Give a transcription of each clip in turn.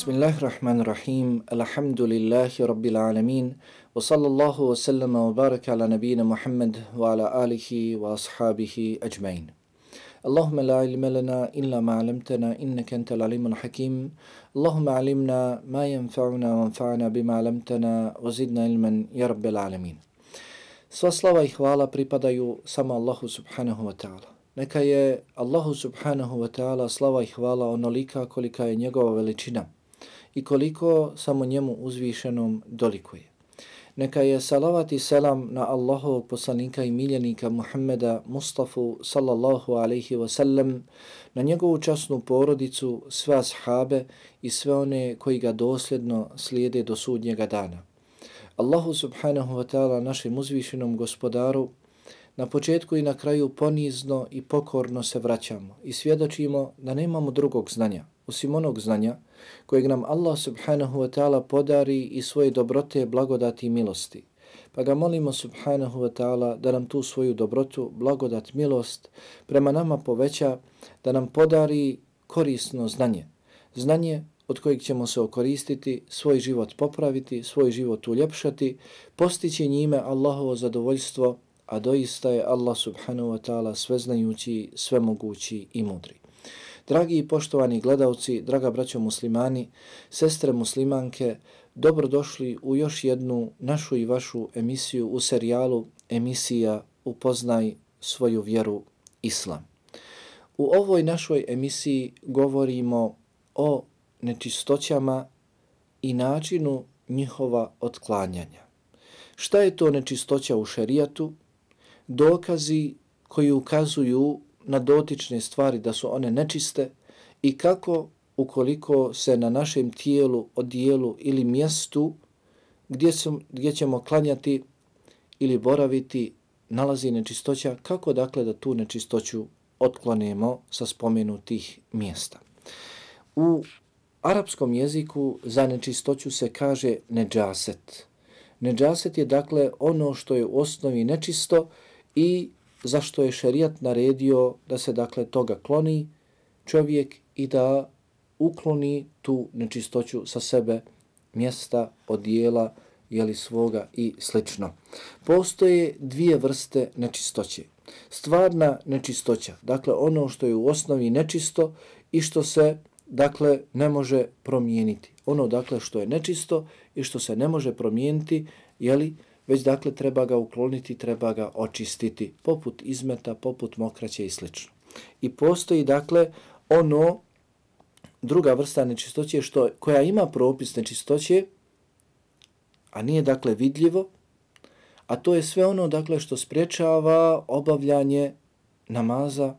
Bismillahirrahmanirrahim. Alhamdulillahi rabbil alamin. Wa sallallahu wa sallama wa baraka ala nabina Muhammad wa ala alihi wa ashabihi ajmain. Allahumma la ilma lana illa ma 'allamtana innaka antal alimul hakim. Allahumma 'allimna ma yanfa'una wa bima 'allamtana wa zidna ilman ya rabbil alamin. Sva slava i hvala pripadaju samo Allahu subhanahu wa ta'ala. Neka je Allahu subhanahu wa ta'ala slava i hvala onolika kolika je njegova veličina i koliko samo njemu uzvišenom dolikuje. Neka je salavat i selam na Allahovog poslanika i miljenika Muhammeda Mustafa sallallahu alaihi wa sallam, na njegovu časnu porodicu, sve ashabe i sve one koji ga dosljedno slijede do sudnjega dana. Allahu subhanahu wa ta'ala našem uzvišenom gospodaru Na početku i na kraju ponizno i pokorno se vraćamo i svjedočimo da nemamo drugog znanja, osim onog znanja kojeg nam Allah subhanahu wa ta'ala podari i svoje dobrote, blagodati i milosti. Pa ga molimo subhanahu wa ta'ala da nam tu svoju dobrotu, blagodat, milost prema nama poveća, da nam podari korisno znanje. Znanje od kojeg ćemo se okoristiti, svoj život popraviti, svoj život uljepšati, postići njime Allahovo zadovoljstvo a doista je Allah subhanahu wa ta'ala sveznajući, svemogući i mudri. Dragi i poštovani gledalci, draga braćo muslimani, sestre muslimanke, dobrodošli u još jednu našu i vašu emisiju u serijalu emisija Upoznaj svoju vjeru Islam. U ovoj našoj emisiji govorimo o nečistoćama i načinu njihova otklanjanja. Šta je to nečistoća u šerijatu dokazi koji ukazuju na dotične stvari da su one nečiste i kako ukoliko se na našem tijelu, odijelu ili mjestu gdje, su, gdje ćemo klanjati ili boraviti nalazi nečistoća, kako dakle da tu nečistoću otklonemo sa spomenutih mjesta. U arapskom jeziku za nečistoću se kaže neđaset. Neđaset je dakle ono što je u osnovi nečisto i zašto je šerijat naredio da se dakle toga kloni čovjek i da ukloni tu nečistoću sa sebe mjesta, odijela, jeli svoga i slično. Postoje dvije vrste nečistoće. Stvarna nečistoća, dakle ono što je u osnovi nečisto i što se dakle ne može promijeniti. Ono dakle što je nečisto i što se ne može promijeniti, jeli, već dakle treba ga ukloniti, treba ga očistiti, poput izmeta, poput mokraće i sl. I postoji dakle ono, druga vrsta nečistoće što, koja ima propis nečistoće, a nije dakle vidljivo, a to je sve ono dakle što spriječava obavljanje namaza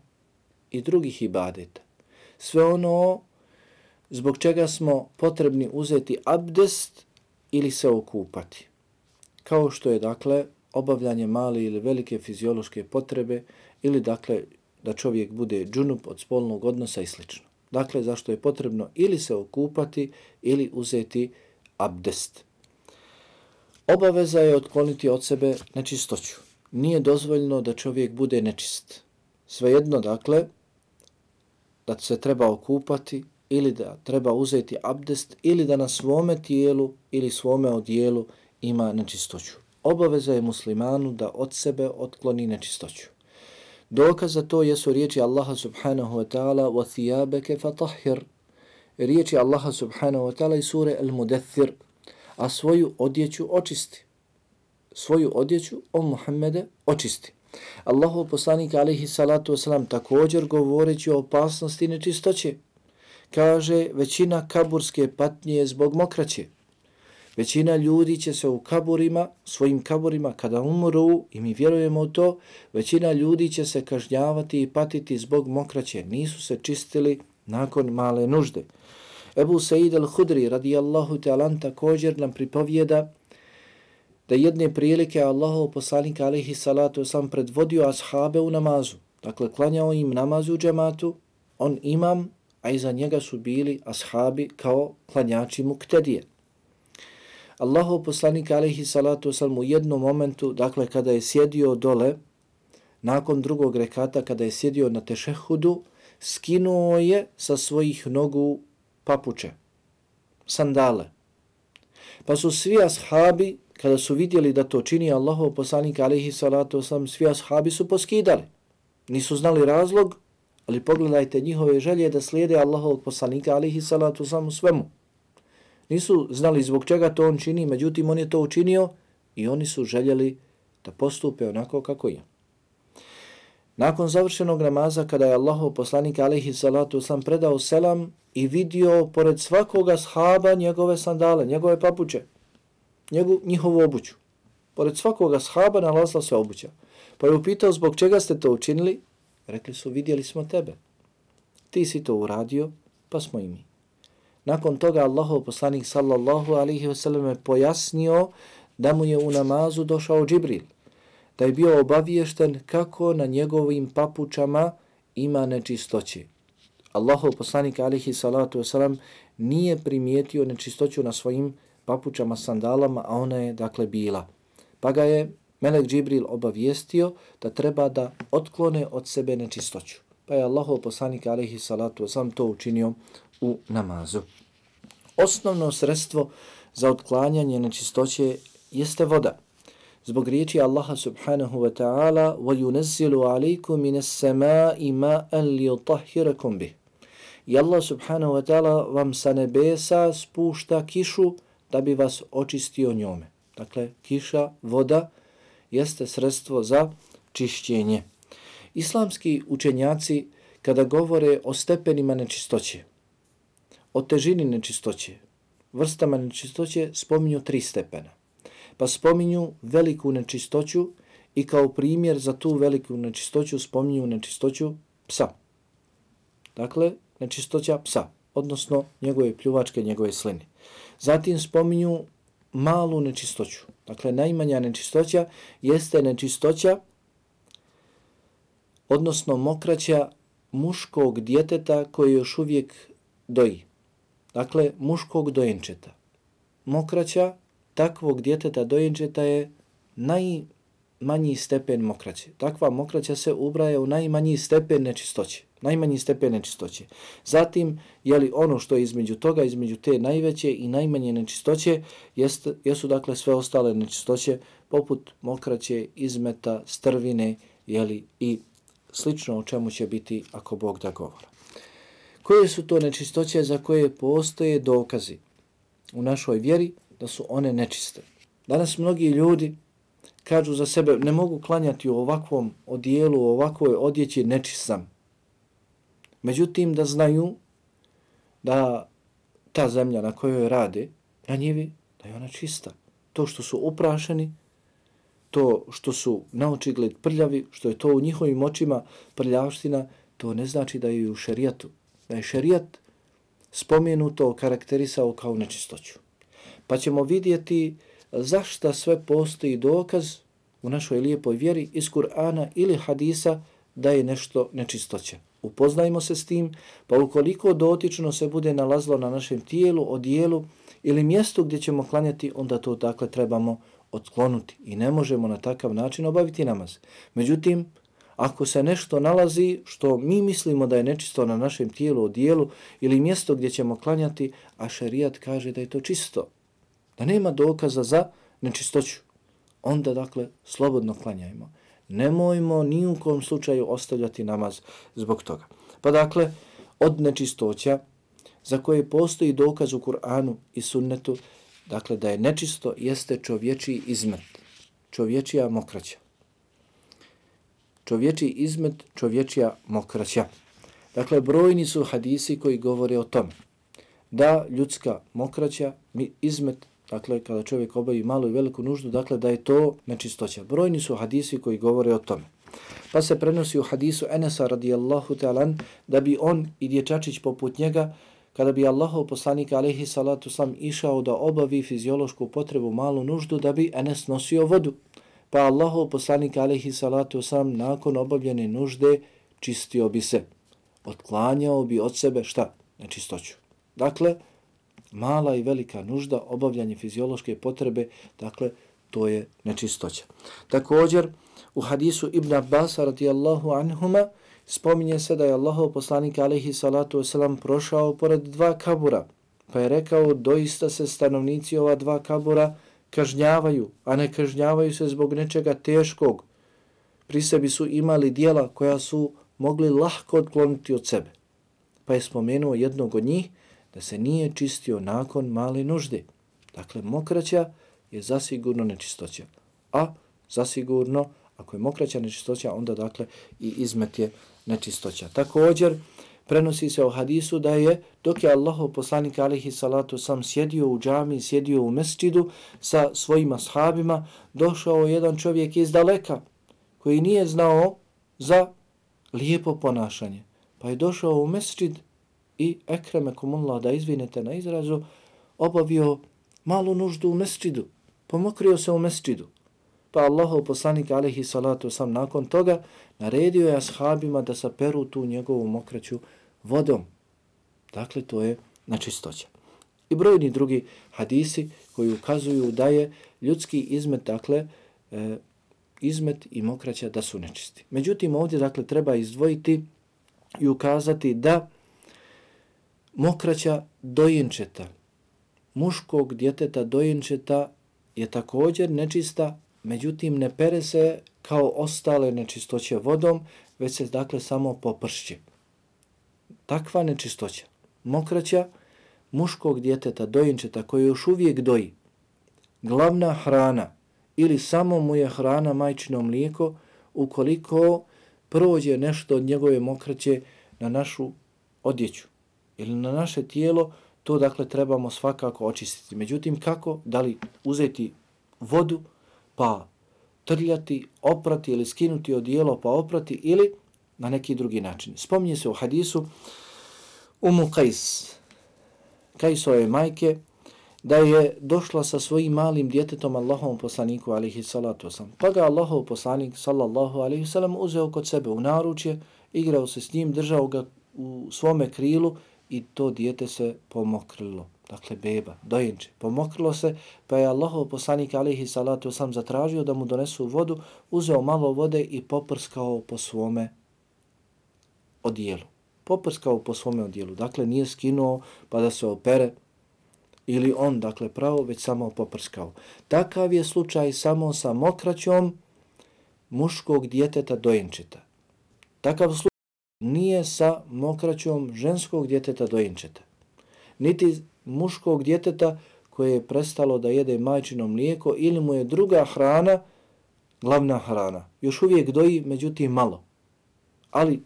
i drugih ibadeta. Sve ono zbog čega smo potrebni uzeti abdest ili se okupati kao što je dakle obavljanje male ili velike fiziološke potrebe ili dakle da čovjek bude džunup od spolnog odnosa i slično. Dakle, zašto je potrebno ili se okupati ili uzeti abdest. Obaveza je otkloniti od sebe nečistoću. Nije dozvoljno da čovjek bude nečist. Svejedno, dakle, da se treba okupati ili da treba uzeti abdest ili da na svome tijelu ili svome odijelu ima nečistoću. Obaveza je muslimanu da od sebe otkloni nečistoću. Dokaz za to jesu riječi Allaha subhanahu wa ta'ala وَثِيَابَكَ فَطَحِرْ Riječi Allaha subhanahu wa ta'ala i sure Al-Mudathir a svoju odjeću očisti. Svoju odjeću o Muhammede očisti. Allahu poslanik alaihi salatu wasalam također govoreći o opasnosti nečistoće kaže većina kaburske patnje zbog mokraće. Većina ljudi će se u kaburima, svojim kaburima, kada umru, i mi vjerujemo u to, većina ljudi će se kažnjavati i patiti zbog mokraće. Nisu se čistili nakon male nužde. Ebu Said al-Hudri, radijallahu ta'alan, također nam pripovjeda da jedne prilike Allahov poslanik alaihi salatu sam predvodio ashabe u namazu. Dakle, klanjao im namazu u džematu, on imam, a iza njega su bili ashabi kao klanjači muktedije. Allahov poslanik alaihi salatu wasalam u jednom momentu, dakle kada je sjedio dole, nakon drugog rekata, kada je sjedio na tešehudu, skinuo je sa svojih nogu papuče. sandale. Pa su svi ashabi, kada su vidjeli da to čini Allahov poslanik alaihi salatu wasalam, svi ashabi su poskidali. Nisu znali razlog, ali pogledajte njihove želje da slijede Allahov poslanika alaihi salatu wasalam u svemu. Nisu znali zbog čega to on čini, međutim on je to učinio i oni su željeli da postupe onako kako je. Nakon završenog namaza, kada je Allahov poslanik alaihi salatu sam predao selam i vidio pored svakoga shaba njegove sandale, njegove papuče, njegu, njihovu obuću. Pored svakoga shaba nalazila se obuća. Pa je upitao zbog čega ste to učinili? Rekli su, vidjeli smo tebe. Ti si to uradio, pa smo i mi. Nakon toga Allahov poslanik sallallahu alaihi wasallam je pojasnio da mu je u namazu došao Džibril da je bio obaviješten kako na njegovim papučama ima nečistoće. Allahov poslanik alaihi salatu wasalam nije primijetio nečistoću na svojim papučama sandalama, a ona je dakle bila. Pa ga je Melek Džibril obavijestio da treba da otklone od sebe nečistoću. Pa je Allahov poslanik alaihi salatu wasalam to učinio u namazu. Osnovno sredstvo za otklanjanje nečistoće jeste voda zbog riječi Allaha subhanahu wa ta'ala وَيُنَزِّلُ عَلَيْكُمْ مِنَ السَّمَاءِ مَاءً لِيُطَحِّرَكُمْ بِهِ I Allah subhanahu wa ta'ala vam sa nebesa spušta kišu da bi vas očistio njome. Dakle, kiša, voda jeste sredstvo za čišćenje. Islamski učenjaci kada govore o stepenima nečistoće, o težini nečistoće, vrstama nečistoće spominju tri stepena pa spominju veliku nečistoću i kao primjer za tu veliku nečistoću spominju nečistoću psa. Dakle, nečistoća psa, odnosno njegove pljuvačke, njegove sline. Zatim spominju malu nečistoću. Dakle, najmanja nečistoća jeste nečistoća, odnosno mokraća muškog djeteta koji još uvijek doji. Dakle, muškog dojenčeta. Mokraća takvog djeteta dojenčeta je najmanji stepen mokraće. Takva mokraća se ubraje u najmanji stepen nečistoće. Najmanji stepen nečistoće. Zatim, je li ono što je između toga, između te najveće i najmanje nečistoće, jest, jesu dakle sve ostale nečistoće, poput mokraće, izmeta, strvine, je li i slično o čemu će biti ako Bog da govora. Koje su to nečistoće za koje postoje dokazi u našoj vjeri? da su one nečiste. Danas mnogi ljudi kažu za sebe ne mogu klanjati u ovakvom odijelu, u ovakvoj odjeći nečistam. Međutim, da znaju da ta zemlja na kojoj rade, na njivi, da je ona čista. To što su uprašeni, to što su na očigled prljavi, što je to u njihovim očima prljavština, to ne znači da je u šerijatu. Da je šerijat spomenuto karakterisao kao nečistoću pa ćemo vidjeti zašto sve postoji dokaz u našoj lijepoj vjeri iz Kur'ana ili hadisa da je nešto nečistoće. Upoznajmo se s tim, pa ukoliko dotično se bude nalazlo na našem tijelu, odijelu ili mjestu gdje ćemo klanjati, onda to dakle trebamo otklonuti i ne možemo na takav način obaviti namaz. Međutim, ako se nešto nalazi što mi mislimo da je nečisto na našem tijelu, odijelu ili mjesto gdje ćemo klanjati, a šerijat kaže da je to čisto, da nema dokaza za nečistoću, onda dakle slobodno klanjajmo. Nemojmo ni u kom slučaju ostavljati namaz zbog toga. Pa dakle, od nečistoća za koje postoji dokaz u Kur'anu i sunnetu, dakle da je nečisto, jeste čovječiji izmet, čovječija mokraća. Čovječi izmet, čovječija mokraća. Dakle, brojni su hadisi koji govore o tome da ljudska mokraća, izmet, dakle kada čovjek obavi malu i veliku nuždu, dakle da je to nečistoća. Brojni su hadisi koji govore o tome. Pa se prenosi u hadisu Enesa radijallahu ta'alan da bi on i dječačić poput njega, kada bi Allahov poslanik alaihi salatu sam išao da obavi fiziološku potrebu malu nuždu, da bi Enes nosio vodu. Pa Allahov poslanik alaihi salatu sam nakon obavljene nužde čistio bi se. Otklanjao bi od sebe šta? Nečistoću. Dakle, mala i velika nužda, obavljanje fiziološke potrebe, dakle, to je nečistoća. Također, u hadisu Ibn Abbas radijallahu anhuma spominje se da je Allahov poslanik alaihi salatu wasalam prošao pored dva kabura, Pa je rekao, doista se stanovnici ova dva kabura kažnjavaju, a ne kažnjavaju se zbog nečega teškog. Pri sebi su imali dijela koja su mogli lahko odkloniti od sebe. Pa je spomenuo jednog od njih da se nije čistio nakon male nužde. Dakle, mokraća je zasigurno nečistoća. A zasigurno, ako je mokraća nečistoća, onda dakle i izmet je nečistoća. Također, prenosi se o hadisu da je dok je Allahov poslanik alihi salatu sam sjedio u džami, sjedio u mesčidu sa svojima sahabima, došao jedan čovjek iz daleka koji nije znao za lijepo ponašanje. Pa je došao u mesčid i ekreme kumullah da izvinete na izrazu, obavio malu nuždu u mesčidu, pomokrio se u mesčidu. Pa Allahov poslanik alaihi salatu sam nakon toga naredio je ashabima da saperu tu njegovu mokraću vodom. Dakle, to je načistoća. I brojni drugi hadisi koji ukazuju da je ljudski izmet, dakle, e, izmet i mokraća da su nečisti. Međutim, ovdje, dakle, treba izdvojiti i ukazati da mokraća dojenčeta, muškog djeteta dojenčeta je također nečista, međutim, ne pere se kao ostale nečistoće vodom, već se, dakle, samo popršće takva nečistoća, mokraća muškog djeteta, dojenčeta koji još uvijek doji, glavna hrana ili samo mu je hrana majčino mlijeko, ukoliko prođe nešto od njegove mokraće na našu odjeću ili na naše tijelo, to dakle trebamo svakako očistiti. Međutim, kako? Da li uzeti vodu pa trljati, oprati ili skinuti odijelo pa oprati ili na neki drugi način. Spominje se u hadisu Umu Kajs, Kajsove majke, da je došla sa svojim malim djetetom Allahovom poslaniku, alihi salatu wasalam. Pa ga Allahov poslanik, sallallahu alihi salam, uzeo kod sebe u naručje, igrao se s njim, držao ga u svome krilu i to dijete se pomokrilo. Dakle, beba, dojenče, pomokrilo se, pa je Allahov poslanik, alihi salatu sam zatražio da mu donesu vodu, uzeo malo vode i poprskao po svome odijelu poprskao po svome odijelu. Dakle, nije skinuo pa da se opere ili on, dakle, pravo, već samo poprskao. Takav je slučaj samo sa mokraćom muškog djeteta dojenčeta. Takav slučaj nije sa mokraćom ženskog djeteta dojenčeta. Niti muškog djeteta koje je prestalo da jede majčino mlijeko ili mu je druga hrana glavna hrana. Još uvijek doji, međutim malo. Ali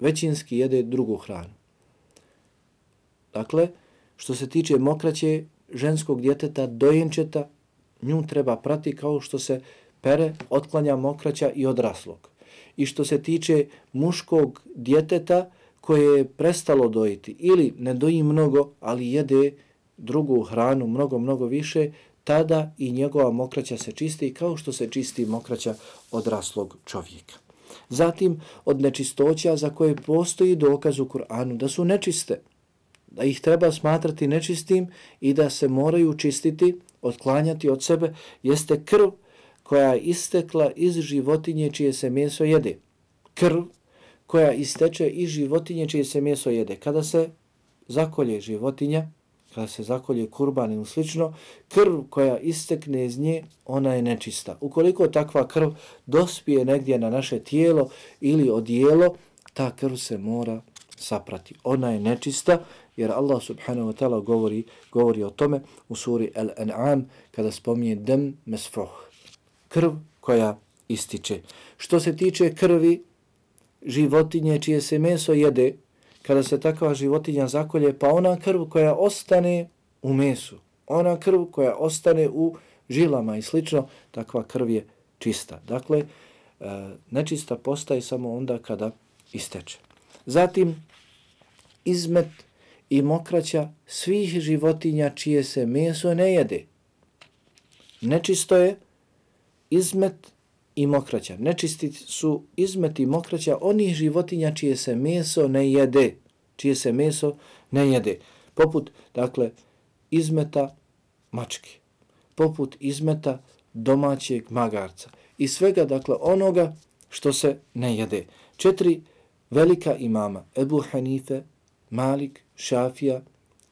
većinski jede drugu hranu. Dakle, što se tiče mokraće ženskog djeteta, dojenčeta, nju treba prati kao što se pere, otklanja mokraća i odraslog. I što se tiče muškog djeteta koje je prestalo dojiti ili ne doji mnogo, ali jede drugu hranu mnogo, mnogo više, tada i njegova mokraća se čisti kao što se čisti mokraća odraslog čovjeka. Zatim od nečistoća za koje postoji dokaz u Kur'anu da su nečiste, da ih treba smatrati nečistim i da se moraju čistiti, otklanjati od sebe, jeste krv koja je istekla iz životinje čije se meso jede. Krv koja isteče iz životinje čije se meso jede. Kada se zakolje životinja, kada se zakolje kurban ili slično, krv koja istekne iz nje, ona je nečista. Ukoliko takva krv dospije negdje na naše tijelo ili odijelo, ta krv se mora saprati. Ona je nečista jer Allah subhanahu wa ta'ala govori, govori o tome u suri Al-An'am kada spominje dem mesfroh, Krv koja ističe. Što se tiče krvi životinje čije se meso jede, kada se takva životinja zakolje, pa ona krv koja ostane u mesu, ona krv koja ostane u žilama i slično, takva krv je čista. Dakle, e, nečista postaje samo onda kada isteče. Zatim, izmet i mokraća svih životinja čije se meso ne jede. Nečisto je izmet i mokraća. Nečisti su izmeti i mokraća onih životinja čije se meso ne jede. Čije se meso ne jede. Poput, dakle, izmeta mačke. Poput izmeta domaćeg magarca. I svega, dakle, onoga što se ne jede. Četiri velika imama, Ebu Hanife, Malik, Šafija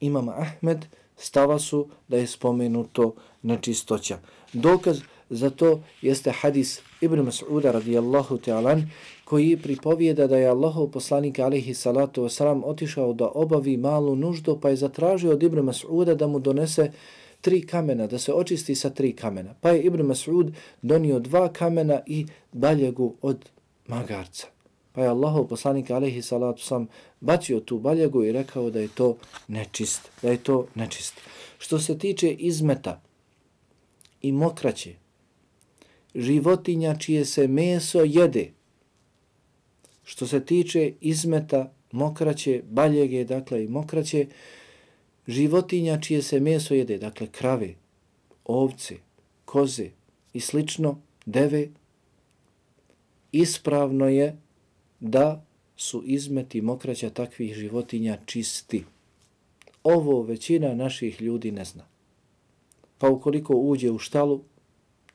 imam Ahmed stava su da je spomenuto nečistoća. Dokaz za to jeste hadis Ibn Mas'uda radijallahu ta'alan koji pripovijeda da je Allahov poslanik alaihi salatu wasalam otišao da obavi malu nuždu pa je zatražio od Ibn Mas'uda da mu donese tri kamena, da se očisti sa tri kamena. Pa je Ibn Mas'ud donio dva kamena i baljegu od magarca. Pa je Allahov poslanik alaihi salatu sam bacio tu baljegu i rekao da je to nečist, da je to nečist. Što se tiče izmeta i mokraće, životinja čije se meso jede, što se tiče izmeta, mokraće, baljege, dakle i mokraće, životinja čije se meso jede, dakle krave, ovce, koze i slično, deve, ispravno je da su izmeti mokraća takvih životinja čisti. Ovo većina naših ljudi ne zna. Pa ukoliko uđe u štalu,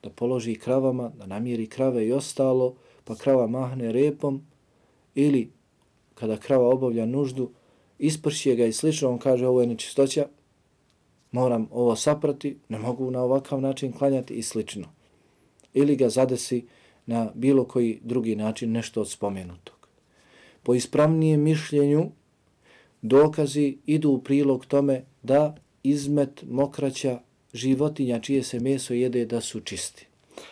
da položi kravama, da namjeri krave i ostalo, pa krava mahne repom, ili kada krava obavlja nuždu, ispršije ga i slično, on kaže ovo je nečistoća, moram ovo saprati, ne mogu na ovakav način klanjati i slično. Ili ga zadesi na bilo koji drugi način nešto od spomenutog. Po ispravnijem mišljenju dokazi idu u prilog tome da izmet mokraća životinja čije se meso jede da su čisti.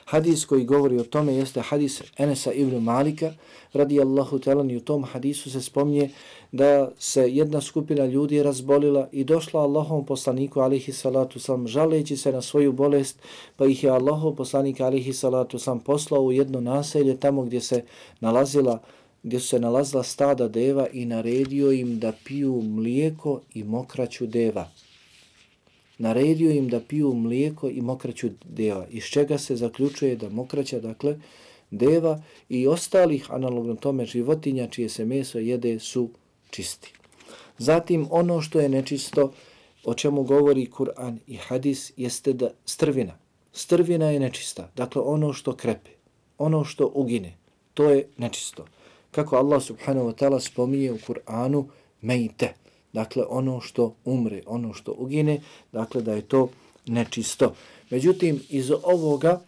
Hadis koji govori o tome jeste hadis Enesa ibn Malika, radijallahu talan, i u tom hadisu se spomnije da se jedna skupina ljudi razbolila i došla Allahom poslaniku, alihi salatu sam, žaleći se na svoju bolest, pa ih je Allahom poslanik, alihi salatu sam, poslao u jedno naselje tamo gdje se nalazila gdje su se nalazila stada deva i naredio im da piju mlijeko i mokraću deva naredio im da piju mlijeko i mokraću deva, iz čega se zaključuje da mokraća, dakle, deva i ostalih analogno tome životinja čije se meso jede su čisti. Zatim ono što je nečisto, o čemu govori Kur'an i hadis, jeste da strvina. Strvina je nečista, dakle ono što krepe, ono što ugine, to je nečisto. Kako Allah subhanahu wa ta'ala spominje u Kur'anu, mejte, dakle ono što umre, ono što ugine, dakle da je to nečisto. Međutim, iz ovoga,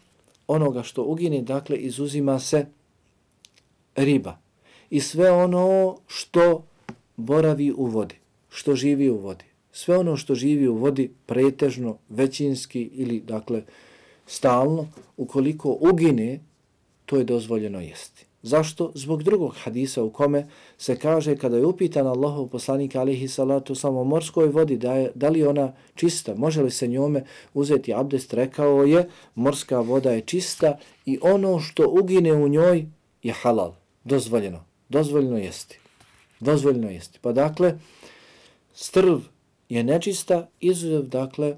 onoga što ugine, dakle izuzima se riba i sve ono što boravi u vodi, što živi u vodi. Sve ono što živi u vodi pretežno, većinski ili dakle stalno, ukoliko ugine, to je dozvoljeno jesti. Zašto? Zbog drugog hadisa u kome se kaže kada je upitan Allahov poslanik alihi salatu samo morskoj vodi da, je, da li ona čista, može li se njome uzeti abdest, rekao je morska voda je čista i ono što ugine u njoj je halal, dozvoljeno, dozvoljeno jesti, dozvoljeno jesti. Pa dakle, strv je nečista izuzev dakle e,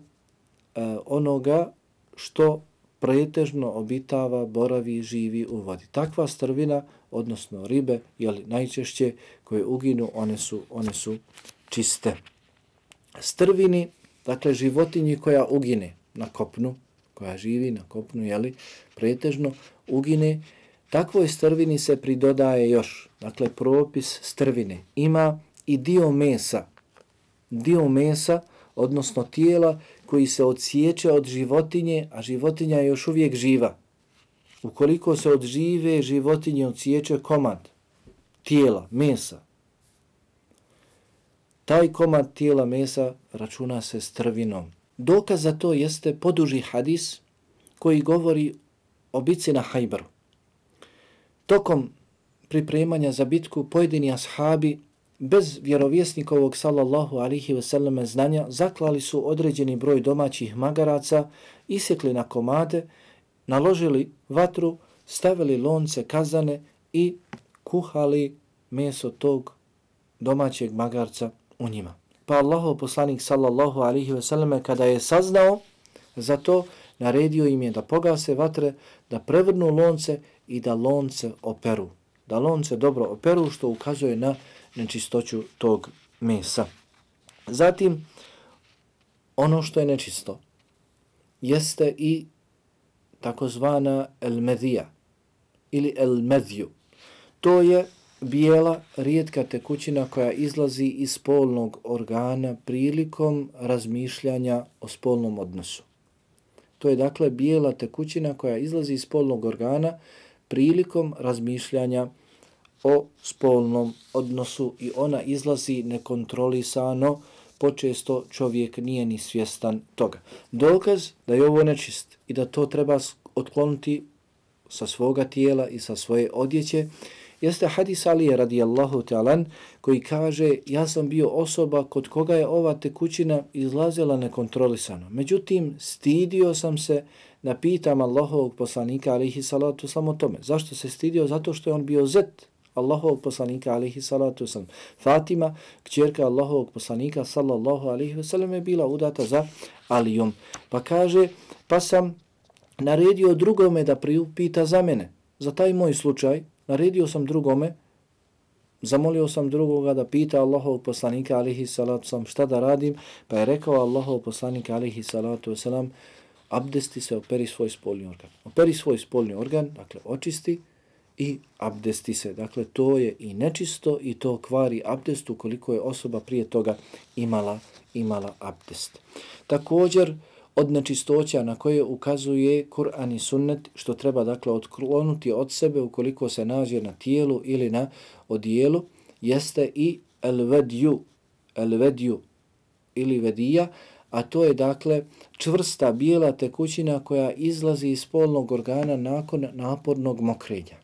onoga što pretežno obitava, boravi, živi u vodi. Takva strvina, odnosno ribe, jeli najčešće koje uginu, one su, one su čiste. Strvini, dakle životinji koja ugine na kopnu, koja živi na kopnu, jeli, pretežno ugine, takvoj strvini se pridodaje još, dakle propis strvine. Ima i dio mesa, dio mesa, odnosno tijela koji se odsjeće od životinje, a životinja je još uvijek živa. Ukoliko se od žive životinje odsjeće komad tijela, mesa, taj komad tijela mesa računa se strvinom. Dokaz za to jeste poduži hadis koji govori o bitci na hajbaru. Tokom pripremanja za bitku pojedini ashabi bez vjerovjesnikovog sallallahu alihi veseleme znanja zaklali su određeni broj domaćih magaraca, isekli na komade, naložili vatru, stavili lonce kazane i kuhali meso tog domaćeg magarca u njima. Pa Allahov poslanik sallallahu alihi veseleme kada je saznao za to, naredio im je da pogase vatre, da prevrnu lonce i da lonce operu. Da lonce dobro operu što ukazuje na nečistoću tog mesa. Zatim, ono što je nečisto jeste i takozvana elmedija ili elmedju. To je bijela, rijetka tekućina koja izlazi iz spolnog organa prilikom razmišljanja o spolnom odnosu. To je dakle bijela tekućina koja izlazi iz spolnog organa prilikom razmišljanja o spolnom odnosu i ona izlazi nekontrolisano, počesto čovjek nije ni svjestan toga. Dokaz da je ovo nečist i da to treba otkloniti sa svoga tijela i sa svoje odjeće, jeste hadis Alije radijallahu ta'alan koji kaže ja sam bio osoba kod koga je ova tekućina izlazila nekontrolisano. Međutim, stidio sam se da pitam Allahovog poslanika alihi salatu samo tome. Zašto se stidio? Zato što je on bio zet Allahovog poslanika alihi salatu sam. Fatima, kćerka Allahovog poslanika sallallahu alihi wasallam je bila udata za Alijom. Pa kaže, pa sam naredio drugome da priupita za mene. Za taj moj slučaj, naredio sam drugome, zamolio sam drugoga da pita Allahov poslanika alihi salatu sam šta da radim, pa je rekao Allahov poslanika alihi salatu wasalam, abdesti se, operi svoj spolni organ. Operi svoj spolni organ, dakle očisti i abdesti se. Dakle, to je i nečisto i to kvari abdest ukoliko je osoba prije toga imala, imala abdest. Također, od nečistoća na koje ukazuje Kur'an i sunnet, što treba dakle otklonuti od sebe ukoliko se nađe na tijelu ili na odijelu, jeste i elvedju, elvedju ili vedija, a to je dakle čvrsta bijela tekućina koja izlazi iz polnog organa nakon napornog mokrenja.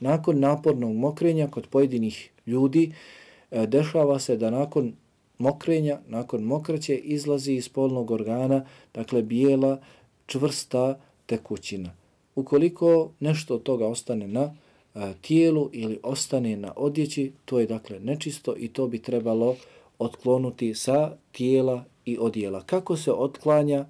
Nakon napornog mokrenja kod pojedinih ljudi e, dešava se da nakon mokrenja, nakon mokraće izlazi iz polnog organa, dakle bijela, čvrsta tekućina. Ukoliko nešto od toga ostane na a, tijelu ili ostane na odjeći, to je dakle nečisto i to bi trebalo otklonuti sa tijela i odjela. Kako se otklanja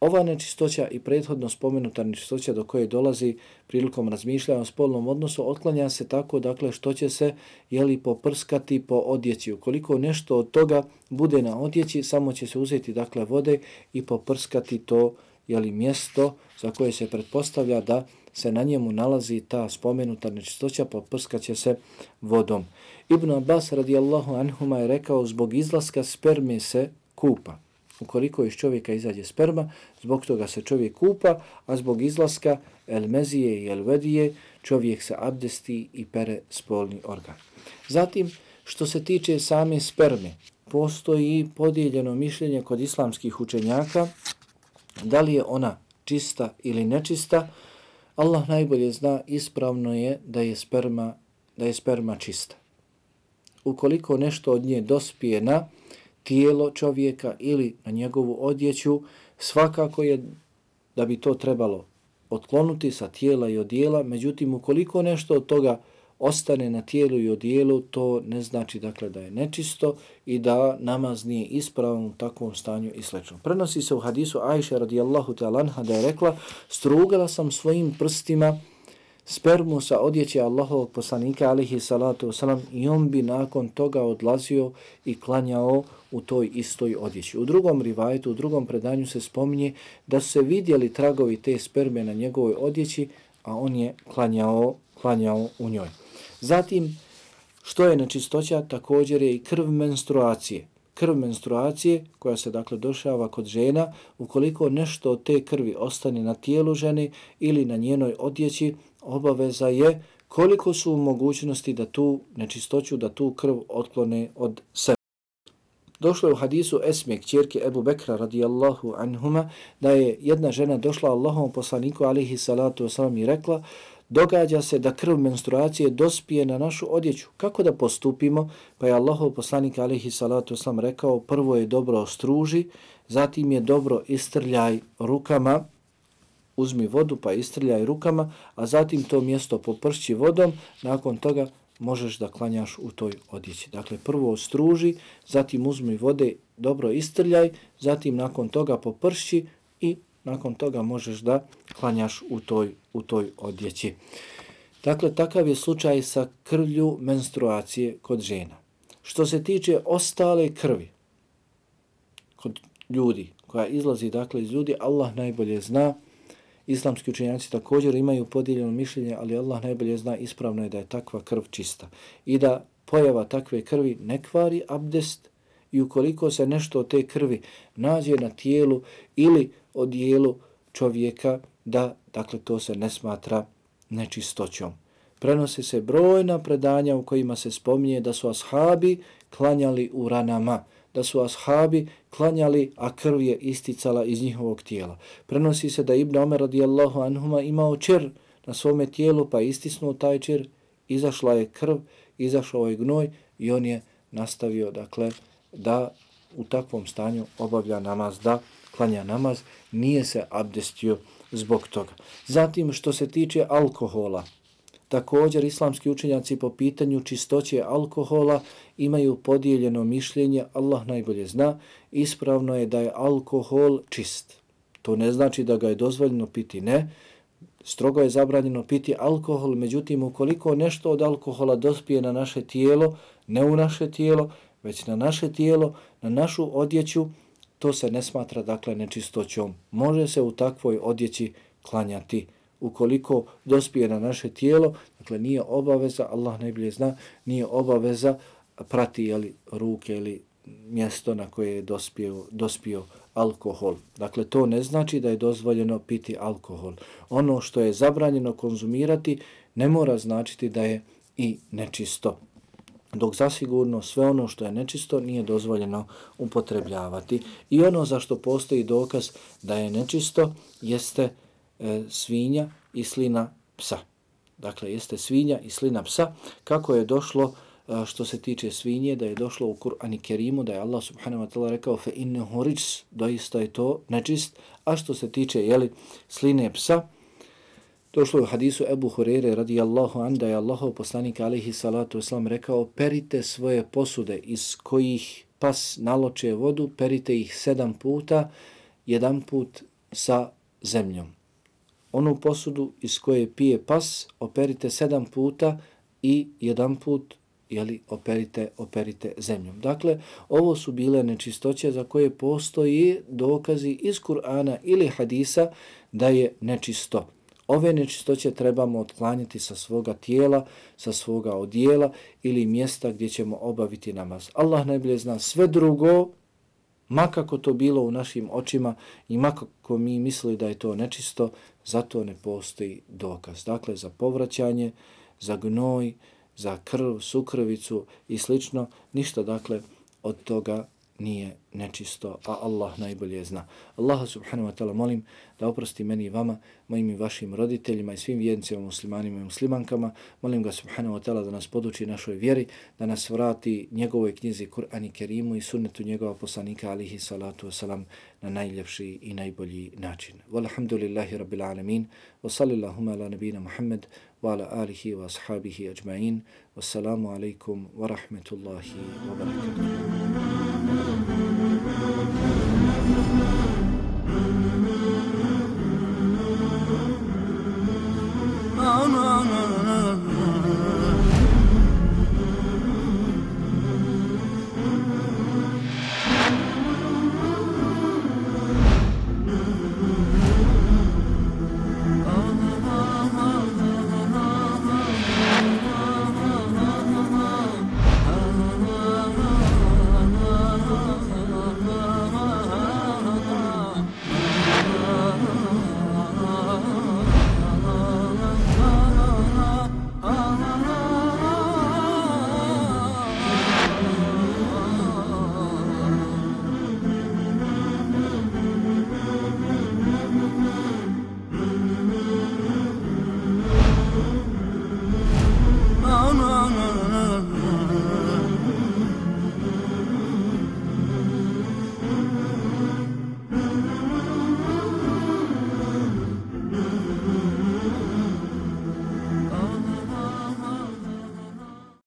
Ova nečistoća i prethodno spomenuta nečistoća do koje dolazi prilikom razmišljanja o spolnom odnosu otklanja se tako dakle što će se jeli poprskati po odjeći. Ukoliko nešto od toga bude na odjeći, samo će se uzeti dakle vode i poprskati to jeli mjesto za koje se pretpostavlja da se na njemu nalazi ta spomenuta nečistoća, poprskat će se vodom. Ibn Abbas radijallahu anhuma je rekao zbog izlaska sperme se kupa ukoliko iz čovjeka izađe sperma, zbog toga se čovjek kupa, a zbog izlaska elmezije i elvedije čovjek se abdesti i pere spolni organ. Zatim, što se tiče same sperme, postoji podijeljeno mišljenje kod islamskih učenjaka da li je ona čista ili nečista. Allah najbolje zna, ispravno je da je sperma, da je sperma čista. Ukoliko nešto od nje dospije na tijelo čovjeka ili na njegovu odjeću, svakako je da bi to trebalo otklonuti sa tijela i odijela, međutim ukoliko nešto od toga ostane na tijelu i odijelu, to ne znači dakle da je nečisto i da namaz nije ispravan u takvom stanju i sl. Prenosi se u hadisu Ajše radijallahu ta'lanha da je rekla, strugala sam svojim prstima spermu sa odjeće Allahovog poslanika alihi salatu wasalam i on bi nakon toga odlazio i klanjao u toj istoj odjeći. U drugom rivajetu, u drugom predanju se spominje da su se vidjeli tragovi te sperme na njegovoj odjeći, a on je klanjao, klanjao u njoj. Zatim, što je nečistoća, također je i krv menstruacije. Krv menstruacije koja se dakle došava kod žena, ukoliko nešto od te krvi ostane na tijelu žene ili na njenoj odjeći, obaveza je koliko su mogućnosti da tu nečistoću, da tu krv otklone od sebe. Došlo je u hadisu Esme, kćerke Ebu Bekra radijallahu anhuma, da je jedna žena došla Allahom poslaniku alihi salatu wasalam i rekla događa se da krv menstruacije dospije na našu odjeću. Kako da postupimo? Pa je Allahov poslanik alihi salatu wasalam rekao prvo je dobro ostruži, zatim je dobro istrljaj rukama, uzmi vodu pa istrljaj rukama, a zatim to mjesto popršći vodom, nakon toga možeš da klanjaš u toj odjeći. Dakle, prvo ostruži, zatim uzmi vode, dobro istrljaj, zatim nakon toga poprši i nakon toga možeš da klanjaš u toj, u toj odjeći. Dakle, takav je slučaj sa krvlju menstruacije kod žena. Što se tiče ostale krvi kod ljudi, koja izlazi dakle iz ljudi, Allah najbolje zna, Islamski učenjaci također imaju podijeljeno mišljenje, ali Allah najbolje zna ispravno je da je takva krv čista. I da pojava takve krvi ne kvari abdest i ukoliko se nešto od te krvi nađe na tijelu ili od dijelu čovjeka, da dakle to se ne smatra nečistoćom. Prenose se brojna predanja u kojima se spominje da su ashabi klanjali u ranama, da su ashabi klanjali, a krv je isticala iz njihovog tijela. Prenosi se da Ibn Omer radijallahu anhuma imao čer na svome tijelu, pa istisnuo taj čer, izašla je krv, izašao je gnoj i on je nastavio, dakle, da u takvom stanju obavlja namaz, da klanja namaz, nije se abdestio zbog toga. Zatim, što se tiče alkohola, Također, islamski učenjaci po pitanju čistoće alkohola imaju podijeljeno mišljenje, Allah najbolje zna, ispravno je da je alkohol čist. To ne znači da ga je dozvoljeno piti, ne. Strogo je zabranjeno piti alkohol, međutim, ukoliko nešto od alkohola dospije na naše tijelo, ne u naše tijelo, već na naše tijelo, na našu odjeću, to se ne smatra, dakle, nečistoćom. Može se u takvoj odjeći klanjati ukoliko dospije na naše tijelo, dakle nije obaveza, Allah najbolje zna, nije obaveza prati jeli, ruke ili mjesto na koje je dospio, dospio alkohol. Dakle, to ne znači da je dozvoljeno piti alkohol. Ono što je zabranjeno konzumirati ne mora značiti da je i nečisto. Dok zasigurno sve ono što je nečisto nije dozvoljeno upotrebljavati. I ono za što postoji dokaz da je nečisto jeste e, svinja i slina psa. Dakle, jeste svinja i slina psa. Kako je došlo e, što se tiče svinje, da je došlo u Kur'an Kerimu, da je Allah subhanahu wa ta'ala rekao fe inne horic, doista je to nečist. A što se tiče jeli, sline psa, došlo je u hadisu Ebu Hurere radijallahu an, da je Allahov poslanik alihi salatu islam rekao perite svoje posude iz kojih pas naloče vodu, perite ih sedam puta, jedan put sa zemljom onu posudu iz koje pije pas, operite sedam puta i jedan put jeli, operite, operite zemljom. Dakle, ovo su bile nečistoće za koje postoji dokazi iz Kur'ana ili hadisa da je nečisto. Ove nečistoće trebamo otklanjati sa svoga tijela, sa svoga odijela ili mjesta gdje ćemo obaviti namaz. Allah najbolje zna sve drugo, makako to bilo u našim očima i makako mi mislili da je to nečisto, zato ne postoji dokaz. Dakle, za povraćanje, za gnoj, za krv, sukrvicu i slično, ništa dakle od toga nije nečisto, a Allah najbolje zna. Allah subhanahu wa ta'ala molim da oprosti meni i vama, mojim i vašim roditeljima i svim vjednicima, muslimanima i muslimankama. Molim ga subhanahu wa ta'ala da nas poduči našoj vjeri, da nas vrati njegovoj knjizi Kur'an i Kerimu i sunnetu njegova poslanika alihi salatu wasalam na najljepši i najbolji način. Walhamdulillahi rabbil alamin, wa sallillahuma ala nabina Muhammed, wa ala alihi wa ashabihi ajma'in. Wassalamu alaikum wa rahmetullahi wa barakatuh.